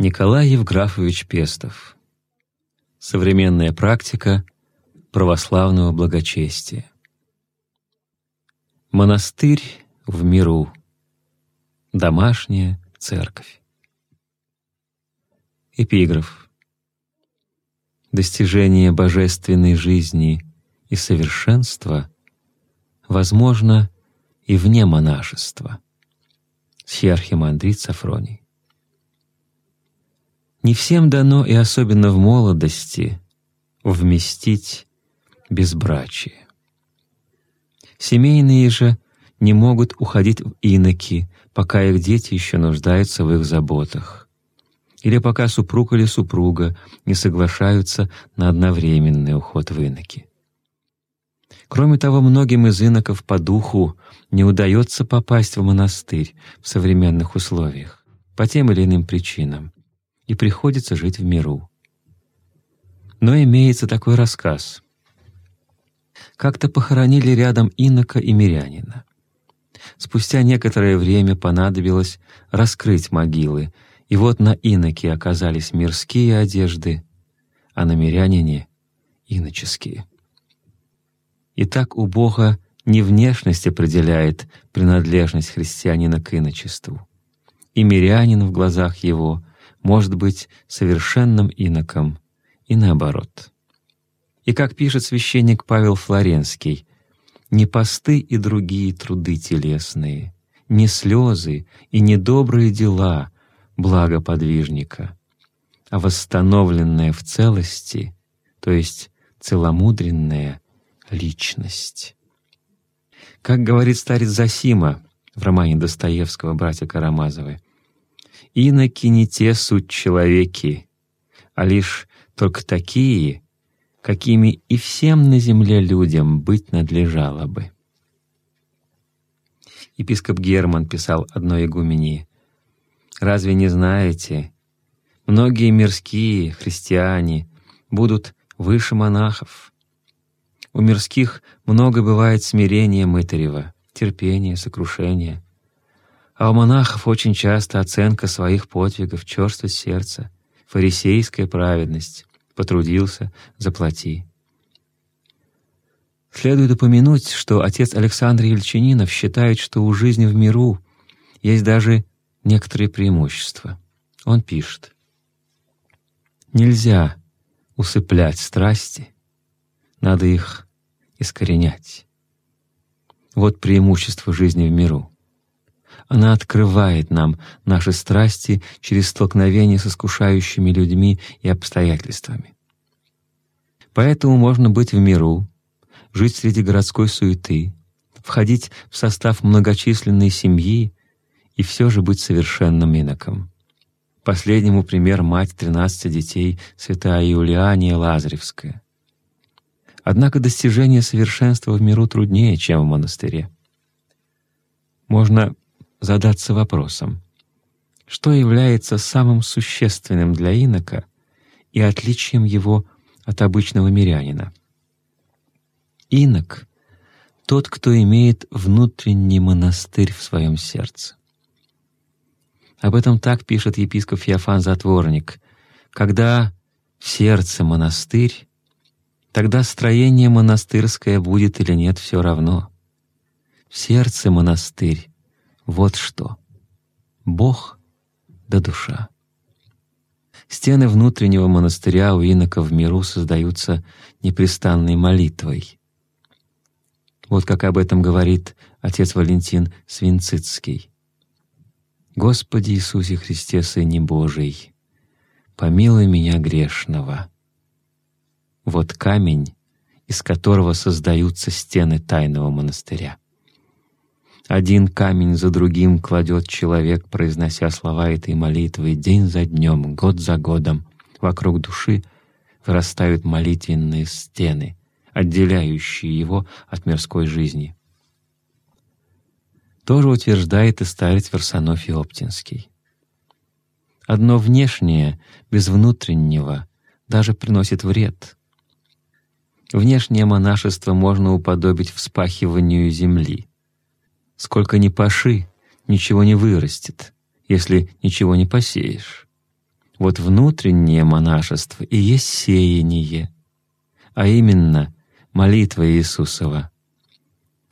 Николай Евграфович Пестов. Современная практика православного благочестия. Монастырь в миру. Домашняя церковь. Эпиграф. Достижение божественной жизни и совершенства возможно и вне монашества. Схиархимандрит Сафроний. Не всем дано, и особенно в молодости, вместить безбрачие. Семейные же не могут уходить в иноки, пока их дети еще нуждаются в их заботах, или пока супруг или супруга не соглашаются на одновременный уход в иноки. Кроме того, многим из иноков по духу не удается попасть в монастырь в современных условиях по тем или иным причинам, и приходится жить в миру. Но имеется такой рассказ. Как-то похоронили рядом инока и мирянина. Спустя некоторое время понадобилось раскрыть могилы, и вот на иноке оказались мирские одежды, а на мирянине — иноческие. И так у Бога не внешность определяет принадлежность христианина к иночеству, и мирянин в глазах его может быть совершенным иноком, и наоборот. И как пишет священник Павел Флоренский, «Не посты и другие труды телесные, не слезы и не добрые дела благо подвижника, а восстановленная в целости, то есть целомудренная личность». Как говорит старец Засима в романе Достоевского «Братья Карамазовы», иноки не те суть человеки, а лишь только такие, какими и всем на земле людям быть надлежало бы. Епископ Герман писал одной игумении, «Разве не знаете, многие мирские христиане будут выше монахов. У мирских много бывает смирения мытарева, терпения, сокрушения — а у монахов очень часто оценка своих подвигов, черствость сердца, фарисейская праведность. Потрудился — заплати. Следует упомянуть, что отец Александр Ельчининов считает, что у жизни в миру есть даже некоторые преимущества. Он пишет, «Нельзя усыплять страсти, надо их искоренять. Вот преимущество жизни в миру. Она открывает нам наши страсти через столкновение с искушающими людьми и обстоятельствами. Поэтому можно быть в миру, жить среди городской суеты, входить в состав многочисленной семьи и все же быть совершенным иноком. Последнему пример мать тринадцати детей, святая Юлиания Лазаревская. Однако достижение совершенства в миру труднее, чем в монастыре. Можно задаться вопросом, что является самым существенным для инока и отличием его от обычного мирянина. Инок — тот, кто имеет внутренний монастырь в своем сердце. Об этом так пишет епископ Феофан Затворник. Когда в сердце монастырь, тогда строение монастырское будет или нет все равно. В сердце монастырь, вот что. Бог да душа. Стены внутреннего монастыря у инока в миру создаются непрестанной молитвой. Вот как об этом говорит отец Валентин Свинцицкий. «Господи Иисусе Христе, Сыне Божий, помилуй меня грешного». Вот камень, из которого создаются стены тайного монастыря. Один камень за другим кладет человек, произнося слова этой молитвы день за днем, год за годом. Вокруг души вырастают молитвенные стены, отделяющие его от мирской жизни. Тоже утверждает и старец Варсонофий Оптинский. Одно внешнее, без внутреннего, даже приносит вред. Внешнее монашество можно уподобить вспахиванию земли — Сколько ни паши, ничего не вырастет, если ничего не посеешь. Вот внутреннее монашество и есть сеяние, а именно молитва Иисусова.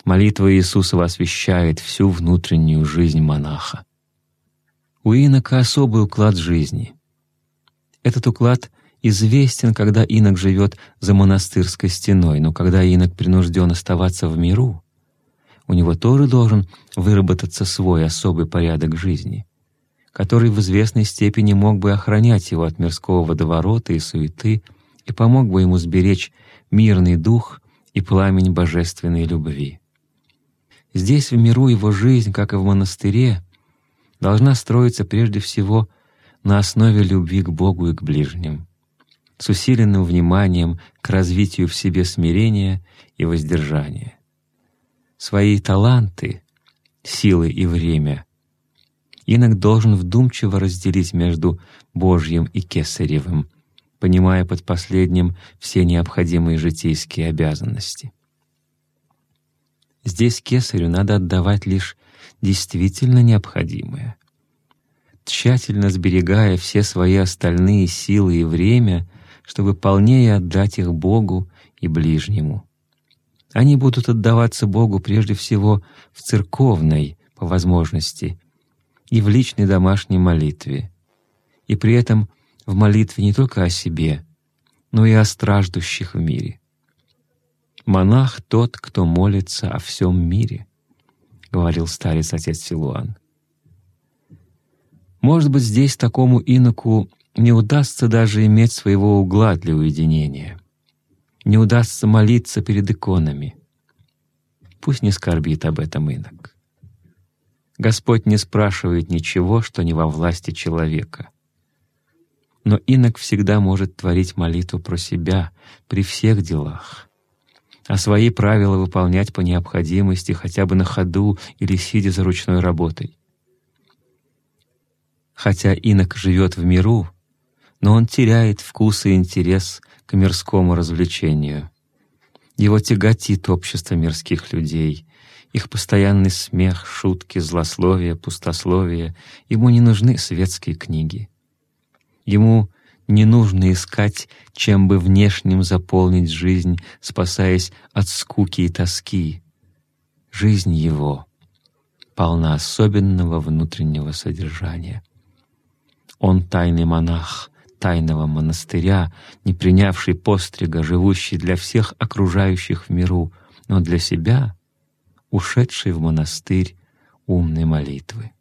Молитва Иисусова освещает всю внутреннюю жизнь монаха. У инока особый уклад жизни. Этот уклад известен, когда инок живет за монастырской стеной, но когда инок принужден оставаться в миру, у него тоже должен выработаться свой особый порядок жизни который в известной степени мог бы охранять его от мирского водоворота и суеты и помог бы ему сберечь мирный дух и пламень божественной любви. Здесь в миру его жизнь, как и в монастыре, должна строиться прежде всего на основе любви к Богу и к ближним, с усиленным вниманием к развитию в себе смирения и воздержания. Свои таланты, силы и время инок должен вдумчиво разделить между Божьим и Кесаревым, понимая под последним все необходимые житейские обязанности. Здесь Кесарю надо отдавать лишь действительно необходимое, тщательно сберегая все свои остальные силы и время, чтобы полнее отдать их Богу и ближнему. Они будут отдаваться Богу прежде всего в церковной, по возможности, и в личной домашней молитве, и при этом в молитве не только о себе, но и о страждущих в мире. «Монах — тот, кто молится о всем мире», — говорил старец отец Силуан. Может быть, здесь такому иноку не удастся даже иметь своего угла для уединения, не удастся молиться перед иконами. Пусть не скорбит об этом инок. Господь не спрашивает ничего, что не во власти человека. Но инок всегда может творить молитву про себя при всех делах, а свои правила выполнять по необходимости хотя бы на ходу или сидя за ручной работой. Хотя инок живет в миру, но он теряет вкус и интерес к мирскому развлечению. Его тяготит общество мирских людей, их постоянный смех, шутки, злословие, пустословие. Ему не нужны светские книги. Ему не нужно искать, чем бы внешним заполнить жизнь, спасаясь от скуки и тоски. Жизнь его полна особенного внутреннего содержания. Он тайный монах тайного монастыря, не принявший пострига, живущий для всех окружающих в миру, но для себя ушедший в монастырь умной молитвы.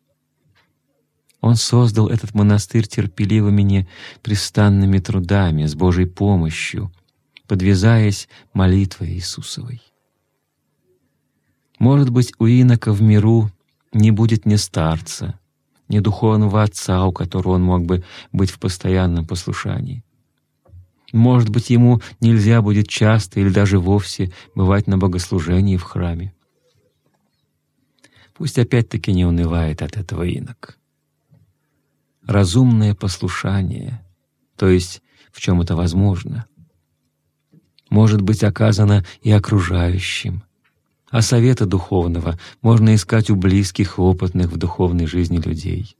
Он создал этот монастырь терпеливыми непрестанными трудами, с Божьей помощью, подвязаясь молитвой Иисусовой. Может быть, у инока в миру не будет ни старца, ни духовного отца, у которого он мог бы быть в постоянном послушании. Может быть, ему нельзя будет часто или даже вовсе бывать на богослужении в храме. Пусть опять-таки не унывает от этого инок. Разумное послушание, то есть в чем это возможно, может быть оказано и окружающим, а совета духовного можно искать у близких опытных в духовной жизни людей.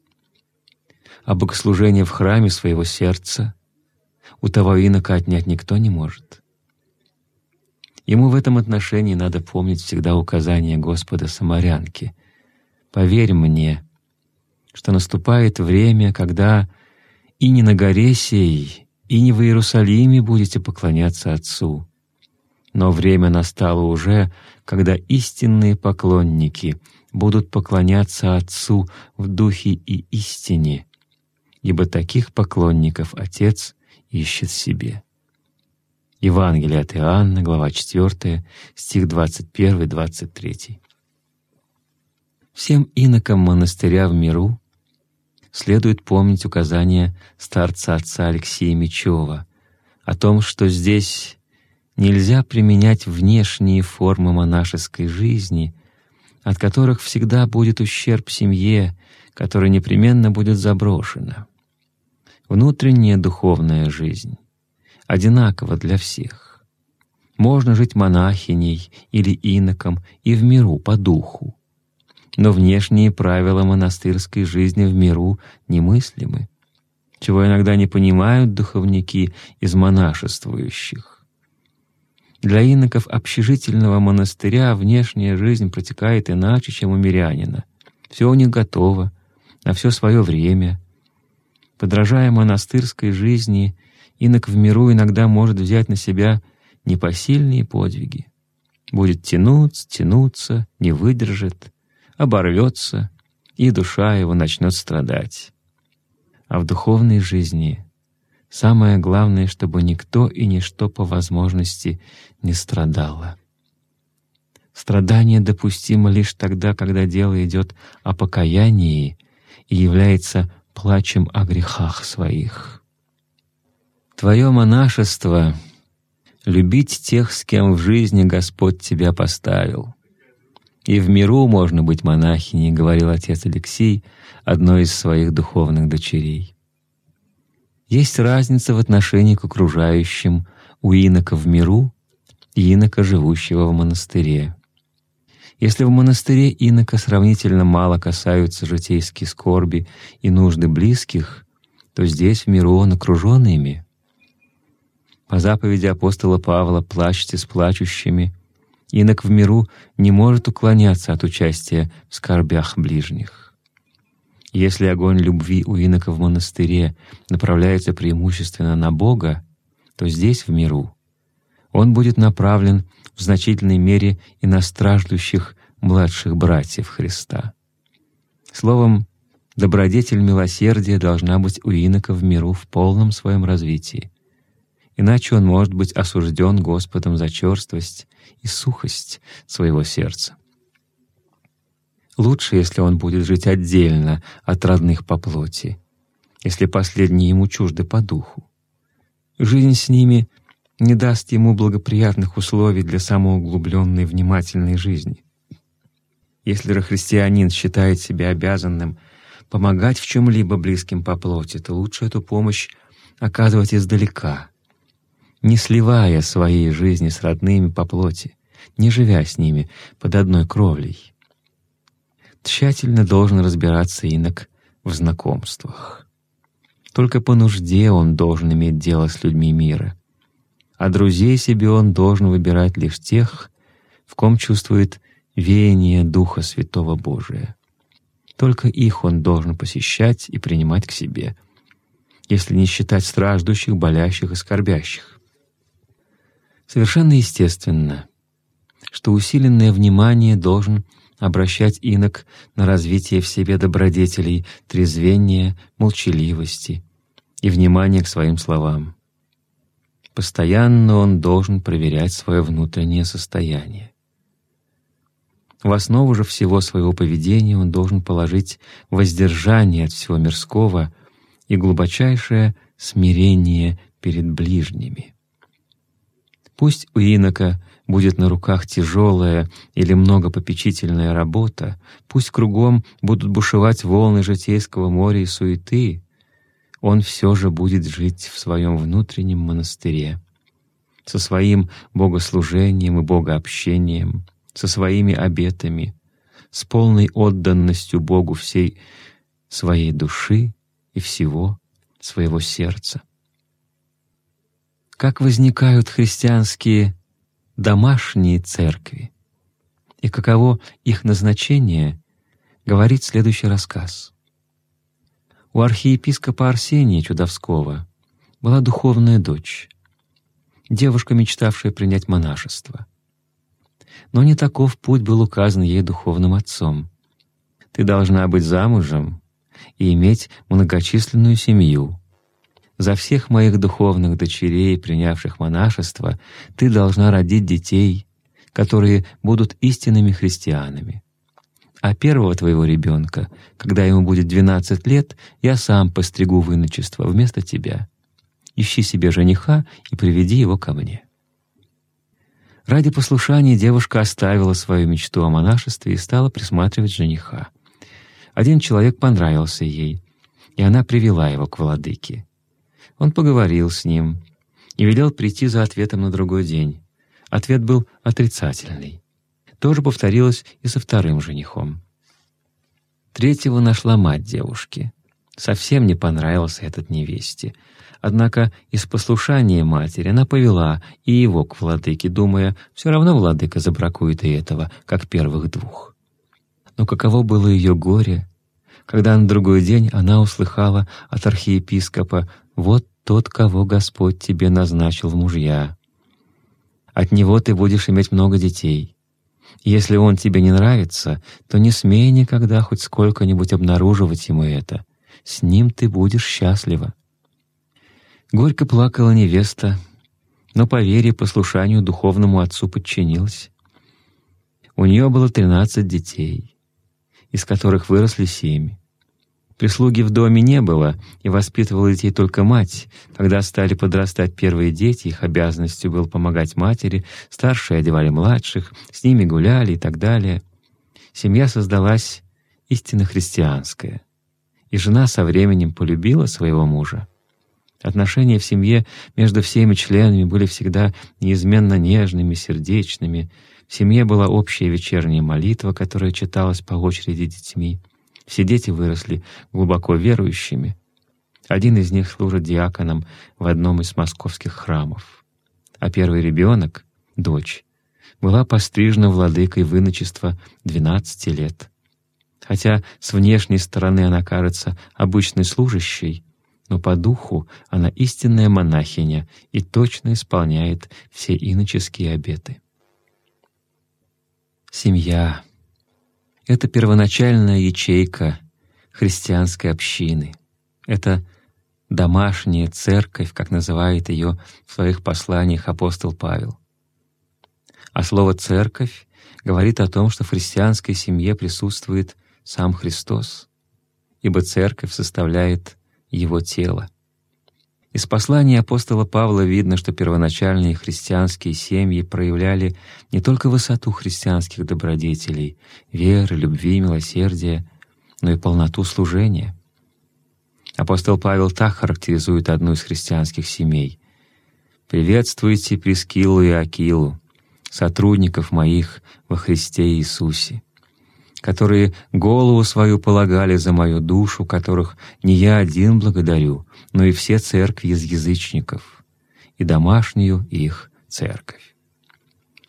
А богослужение в храме своего сердца у того инока отнять никто не может. Ему в этом отношении надо помнить всегда указание Господа Самарянки — Поверь мне, что наступает время, когда и не на горе сей, и не в Иерусалиме будете поклоняться Отцу. Но время настало уже, когда истинные поклонники будут поклоняться Отцу в духе и истине, ибо таких поклонников Отец ищет себе. Евангелие от Иоанна, глава 4, стих 21-23. Всем инокам монастыря в миру следует помнить указания старца отца Алексея Мечева о том, что здесь нельзя применять внешние формы монашеской жизни, от которых всегда будет ущерб семье, которая непременно будет заброшена. Внутренняя духовная жизнь одинакова для всех. Можно жить монахиней или иноком и в миру по духу, но внешние правила монастырской жизни в миру немыслимы. чего иногда не понимают духовники из монашествующих. Для иноков общежительного монастыря внешняя жизнь протекает иначе, чем у мирянина. Все у них готово, на все свое время. Подражая монастырской жизни, инок в миру иногда может взять на себя непосильные подвиги. Будет тянуться, тянуться, не выдержит, оборвется, и душа его начнет страдать. А в духовной жизни самое главное, чтобы никто и ничто по возможности не страдало. Страдание допустимо лишь тогда, когда дело идет о покаянии и является плачем о грехах своих. Твое монашество — любить тех, с кем в жизни Господь тебя поставил. И в миру можно быть монахиней, — говорил отец Алексей, одной из своих духовных дочерей. Есть разница в отношении к окружающим у инока в миру и инока, живущего в монастыре. Если в монастыре инока сравнительно мало касаются житейские скорби и нужды близких, то здесь в миру он окружен ими. По заповеди апостола Павла «плачьте с плачущими», инок в миру не может уклоняться от участия в скорбях ближних. Если огонь любви у инока в монастыре направляется преимущественно на Бога, то здесь, в миру, он будет направлен в значительной мере и на страждущих младших братьев Христа. Словом, добродетель милосердия должна быть у инока в миру в полном своем развитии, иначе он может быть осужден Господом за черствость и сухость своего сердца. Лучше, если он будет жить отдельно от родных по плоти, если последние ему чужды по духу. Жизнь с ними не даст ему благоприятных условий для самоуглубленной внимательной жизни. Если же христианин считает себя обязанным помогать в чем-либо близким по плоти, то лучше эту помощь оказывать издалека, не сливая своей жизни с родными по плоти, не живя с ними под одной кровлей. Тщательно должен разбираться инок в знакомствах. Только по нужде он должен иметь дело с людьми мира, а друзей себе он должен выбирать лишь тех, в ком чувствует веяние Духа Святого Божия. Только их он должен посещать и принимать к себе, если не считать страждущих, болящих и скорбящих. Совершенно естественно, что усиленное внимание должен обращать инок на развитие в себе добродетелей, трезвения, молчаливости и внимания к своим словам. Постоянно он должен проверять свое внутреннее состояние. В основу же всего своего поведения он должен положить воздержание от всего мирского и глубочайшее смирение перед ближними. Пусть у инока будет на руках тяжелая или многопопечительная работа, пусть кругом будут бушевать волны житейского моря и суеты, он все же будет жить в своем внутреннем монастыре, со своим богослужением и богообщением, со своими обетами, с полной отданностью Богу всей своей души и всего своего сердца. Как возникают христианские домашние церкви и каково их назначение, говорит следующий рассказ. У архиепископа Арсения Чудовского была духовная дочь, девушка, мечтавшая принять монашество. Но не таков путь был указан ей духовным отцом. Ты должна быть замужем и иметь многочисленную семью, за всех моих духовных дочерей, принявших монашество, ты должна родить детей, которые будут истинными христианами. А первого твоего ребенка, когда ему будет двенадцать лет, я сам постригу в иночество вместо тебя. Ищи себе жениха и приведи его ко мне». Ради послушания девушка оставила свою мечту о монашестве и стала присматривать жениха. Один человек понравился ей, и она привела его к владыке. Он поговорил с ним и велел прийти за ответом на другой день. Ответ был отрицательный. То же повторилось и со вторым женихом. Третьего нашла мать девушки. Совсем не понравился этот невесте. Однако из послушания матери она повела и его к владыке, думая, все равно владыка забракует и этого, как первых двух. Но каково было ее горе, когда на другой день она услыхала от архиепископа «Вот тот, кого Господь тебе назначил в мужья. От него ты будешь иметь много детей. Если он тебе не нравится, то не смей никогда хоть сколько-нибудь обнаруживать ему это. С ним ты будешь счастлива». Горько плакала невеста, но по вере и послушанию духовному отцу подчинилась. У нее было тринадцать детей, из которых выросли семь. Прислуги в доме не было, и воспитывала детей только мать. Когда стали подрастать первые дети, их обязанностью было помогать матери, старшие одевали младших, с ними гуляли и так далее. Семья создалась истинно христианская, и жена со временем полюбила своего мужа. Отношения в семье между всеми членами были всегда неизменно нежными, сердечными. В семье была общая вечерняя молитва, которая читалась по очереди детьми. Все дети выросли глубоко верующими. Один из них служит диаконом в одном из московских храмов. А первый ребенок, дочь, была пострижена владыкой выночества 12 лет. Хотя с внешней стороны она кажется обычной служащей, но по духу она истинная монахиня и точно исполняет все иноческие обеты. Семья — это первоначальная ячейка христианской общины. Это домашняя церковь, как называет ее в своих посланиях апостол Павел. А слово «церковь» говорит о том, что в христианской семье присутствует сам Христос, ибо церковь составляет его тело. Из послания апостола Павла видно, что первоначальные христианские семьи проявляли не только высоту христианских добродетелей, веры, любви, милосердия, но и полноту служения. Апостол Павел так характеризует одну из христианских семей. «Приветствуйте Прескилу и Акилу, сотрудников моих во Христе Иисусе которые голову свою полагали за мою душу, которых не я один благодарю, но и все церкви из язычников, и домашнюю их церковь.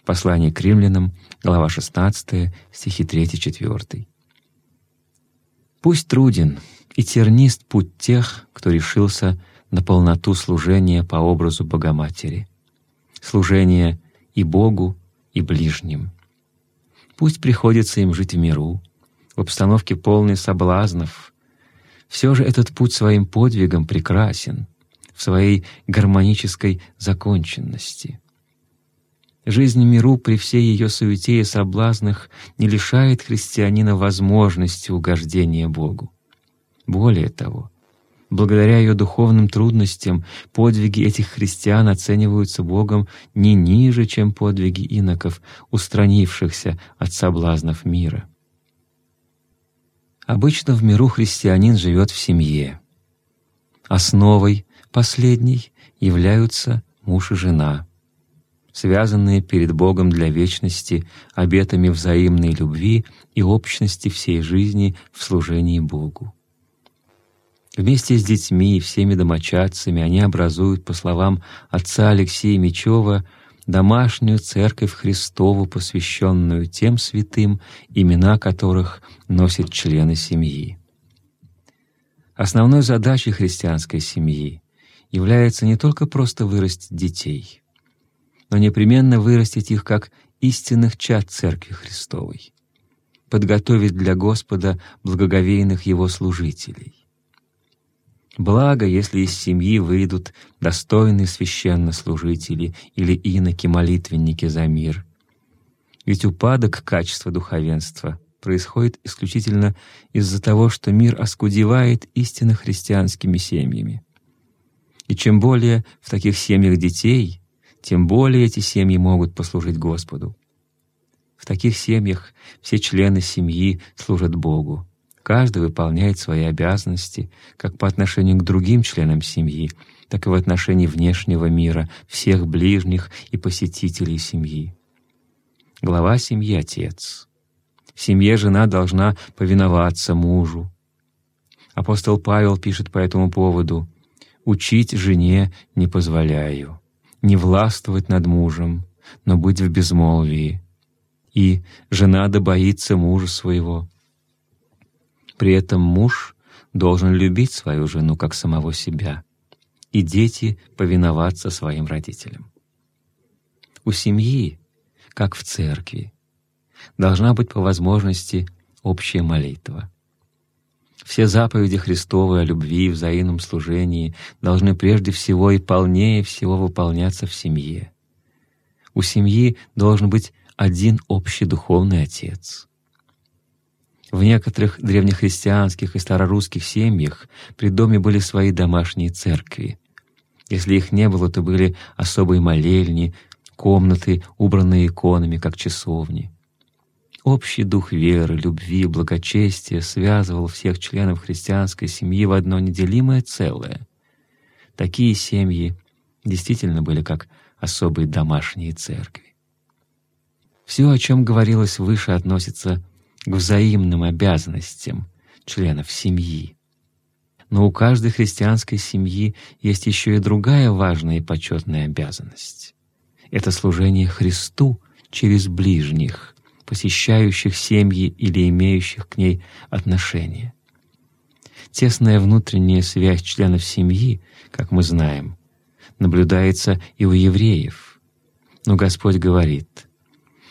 Послание к римлянам, глава 16, стихи 3-4. «Пусть труден и тернист путь тех, кто решился на полноту служения по образу Богоматери, служение и Богу, и ближним» Пусть приходится им жить в миру, в обстановке полной соблазнов. Все же этот путь своим подвигом прекрасен, в своей гармонической законченности. Жизнь в миру при всей ее суете и соблазнах не лишает христианина возможности угождения Богу. Более того, Благодаря ее духовным трудностям подвиги этих христиан оцениваются Богом не ниже, чем подвиги иноков, устранившихся от соблазнов мира. Обычно в миру христианин живет в семье. Основой последней являются муж и жена, связанные перед Богом для вечности обетами взаимной любви и общности всей жизни в служении Богу. Вместе с детьми и всеми домочадцами они образуют, по словам отца Алексея Мечева, домашнюю церковь Христову, посвященную тем святым, имена которых носят члены семьи. Основной задачей христианской семьи является не только просто вырастить детей, но непременно вырастить их как истинных чад Церкви Христовой, подготовить для Господа благоговейных Его служителей. Благо, если из семьи выйдут достойные священнослужители или иноки-молитвенники за мир. Ведь упадок качества духовенства происходит исключительно из-за того, что мир оскудевает истинно христианскими семьями. И чем более в таких семьях детей, тем более эти семьи могут послужить Господу. В таких семьях все члены семьи служат Богу, Каждый выполняет свои обязанности как по отношению к другим членам семьи, так и в отношении внешнего мира, всех ближних и посетителей семьи. Глава семьи — отец. В семье жена должна повиноваться мужу. Апостол Павел пишет по этому поводу «Учить жене не позволяю, не властвовать над мужем, но быть в безмолвии, и жена да боится мужа своего». При этом муж должен любить свою жену как самого себя, и дети повиноваться своим родителям. У семьи, как в церкви, должна быть по возможности общая молитва. Все заповеди Христовы о любви и взаимном служении должны прежде всего и полнее всего выполняться в семье. У семьи должен быть один общий духовный отец. В некоторых древнехристианских и старорусских семьях при доме были свои домашние церкви. Если их не было, то были особые молельни, комнаты, убранные иконами, как часовни. Общий дух веры, любви, благочестия связывал всех членов христианской семьи в одно неделимое целое. Такие семьи действительно были как особые домашние церкви. Все, о чем говорилось выше, относится к взаимным обязанностям членов семьи. Но у каждой христианской семьи есть еще и другая важная и почетная обязанность. Это служение Христу через ближних, посещающих семьи или имеющих к ней отношения. Тесная внутренняя связь членов семьи, как мы знаем, наблюдается и у евреев. Но Господь говорит,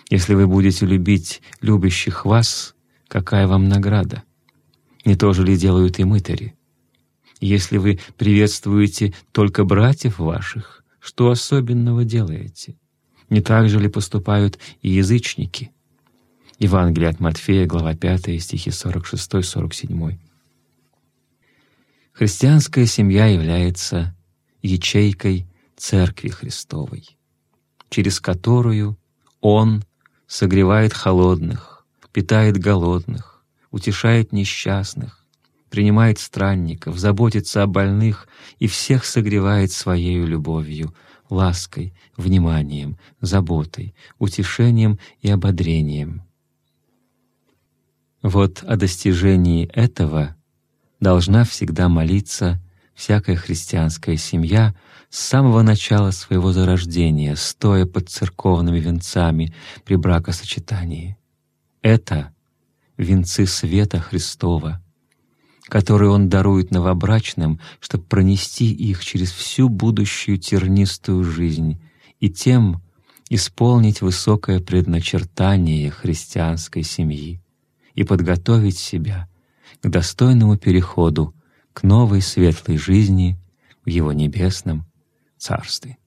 «Если вы будете любить любящих вас, какая вам награда? Не то же ли делают и мытари? Если вы приветствуете только братьев ваших, что особенного делаете? Не так же ли поступают и язычники? Евангелие от Матфея, глава 5, стихи 46-47. Христианская семья является ячейкой Церкви Христовой, через которую Он согревает холодных, питает голодных, утешает несчастных, принимает странников, заботится о больных и всех согревает Своею любовью, лаской, вниманием, заботой, утешением и ободрением. Вот о достижении этого должна всегда молиться всякая христианская семья с самого начала своего зарождения, стоя под церковными венцами при бракосочетании. Это венцы света Христова, которые Он дарует новобрачным, чтобы пронести их через всю будущую тернистую жизнь и тем исполнить высокое предначертание христианской семьи и подготовить себя к достойному переходу к новой светлой жизни в Его небесном Царстве.